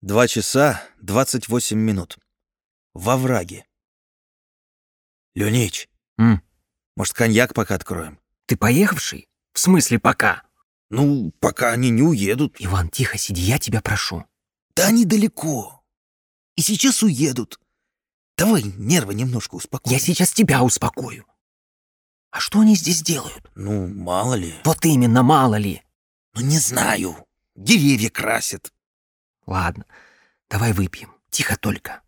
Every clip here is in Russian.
Два часа двадцать восемь минут. Во враге. Леонич, М, может, коньяк пока откроем? Ты поехавший? В смысле пока? Ну, пока они не уедут. Иван, тихо сиди, я тебя прошу. Да они далеко. И сейчас уедут. Давай нервы немножко успокой. Я сейчас тебя успокою. А что они здесь делают? Ну, мало ли. Вот именно, мало ли. Ну, не знаю. Деревья красят. Ладно, давай выпьем. Тихо только.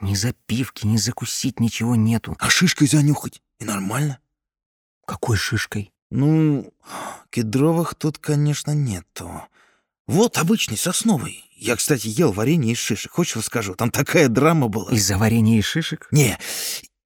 Ни запивки, ни закусить ничего нету. А шишкой занюхать. И нормально. Какой шишкой? Ну, кедровых тут, конечно, нету. Вот обычный сосновый. Я, кстати, ел варенье из шишек. Хочешь, расскажу? Там такая драма была. Из-за варенья и шишек? Не,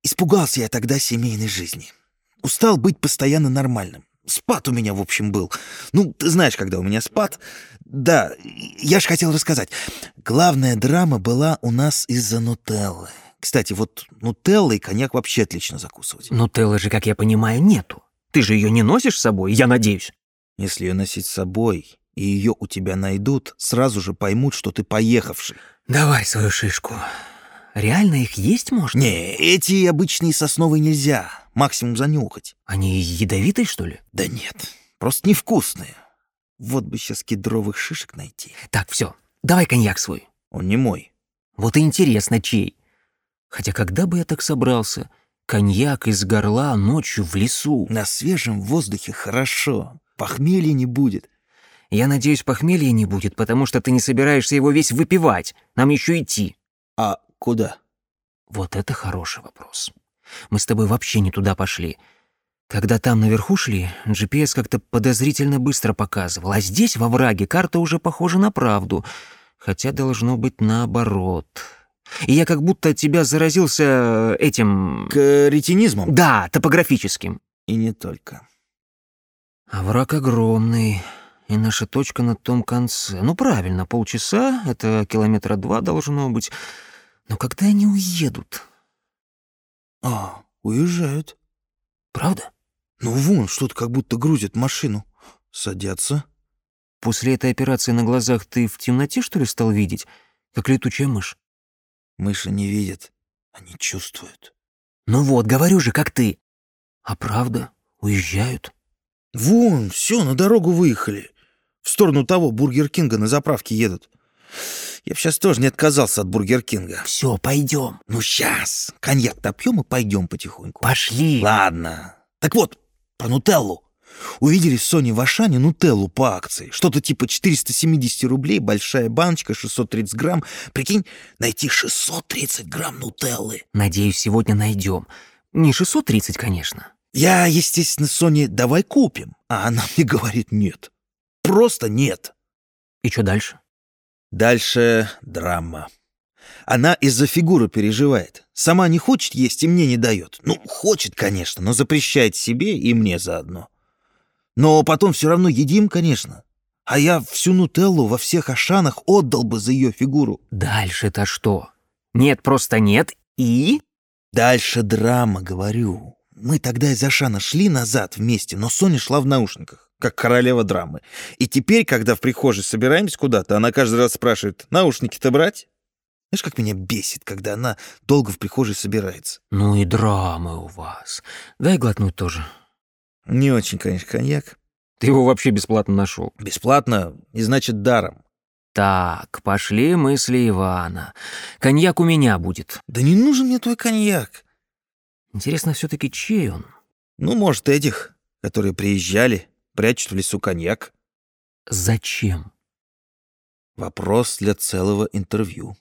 испугался я тогда семейной жизни. Устал быть постоянно нормальным. Спад у меня, в общем, был. Ну, ты знаешь, когда у меня спад. Да, я же хотел рассказать. Главная драма была у нас из-за нутеллы. Кстати, вот нутелла и коньяк вообще отлично закусывать. Нутеллы же, как я понимаю, нету. Ты же ее не носишь с собой, я надеюсь. Если ее носить с собой, и ее у тебя найдут, сразу же поймут, что ты поехавший. Давай свою шишку. Реально их есть можно? Не, эти обычные сосновые нельзя. Максимум занюхать. Они ядовитые, что ли? Да нет, просто невкусные. Вот бы сейчас кедровых шишек найти. Так, все, давай коньяк свой. Он не мой. Вот и интересно, чей. Хотя когда бы я так собрался? Коньяк из горла ночью в лесу. На свежем воздухе хорошо. Похмелья не будет. Я надеюсь, похмелья не будет, потому что ты не собираешься его весь выпивать. Нам еще идти. А куда? Вот это хороший вопрос. Мы с тобой вообще не туда пошли. Когда там наверху шли, GPS как-то подозрительно быстро показывал, а здесь, во враге, карта уже похожа на правду, хотя должно быть наоборот. И я как будто от тебя заразился этим... К ретинизмам? Да, топографическим. И не только. А враг огромный, и наша точка на том конце. Ну, правильно, полчаса, это километра два должно быть. Но когда они уедут? А, уезжают. Правда? Ну вон, что-то как будто грузят машину. Садятся. После этой операции на глазах ты в темноте, что ли, стал видеть? Как летучая мышь? Мыши не видят, они чувствуют. Ну вот, говорю же, как ты. А правда, уезжают? Вон, все, на дорогу выехали. В сторону того Бургер Кинга на заправке едут. Я сейчас тоже не отказался от Бургер Кинга. Все, пойдем. Ну, сейчас. Коньяк-то пьем и пойдем потихоньку. Пошли. Ладно. Так вот, про Нутеллу. Увидели с Сони в Ашане Нутеллу по акции. Что-то типа 470 рублей, большая баночка, 630 грамм. Прикинь, найти 630 грамм Нутеллы. Надеюсь, сегодня найдем. Не 630, конечно. Я, естественно, Соне давай купим. А она мне говорит нет. Просто нет. И что дальше? Дальше драма. Она из-за фигуры переживает. Сама не хочет есть и мне не дает. Ну, хочет, конечно, но запрещает себе и мне заодно. Но потом все равно едим, конечно. А я всю нутеллу во всех ашанах отдал бы за ее фигуру. Дальше-то что? Нет, просто нет. И? Дальше драма, говорю. Мы тогда из Ашана шли назад вместе, но Соня шла в наушниках, как королева драмы. И теперь, когда в прихожей собираемся куда-то, она каждый раз спрашивает, наушники-то брать? Знаешь, как меня бесит, когда она долго в прихожей собирается? Ну и драмы у вас. Дай глотнуть тоже. Не очень, конечно, коньяк. Ты его вообще бесплатно нашел. Бесплатно и значит даром. Так, пошли мысли Ивана. Коньяк у меня будет. Да не нужен мне твой коньяк. Интересно все таки чей он? Ну, может, этих, которые приезжали, прячут в лесу коньяк. Зачем? Вопрос для целого интервью.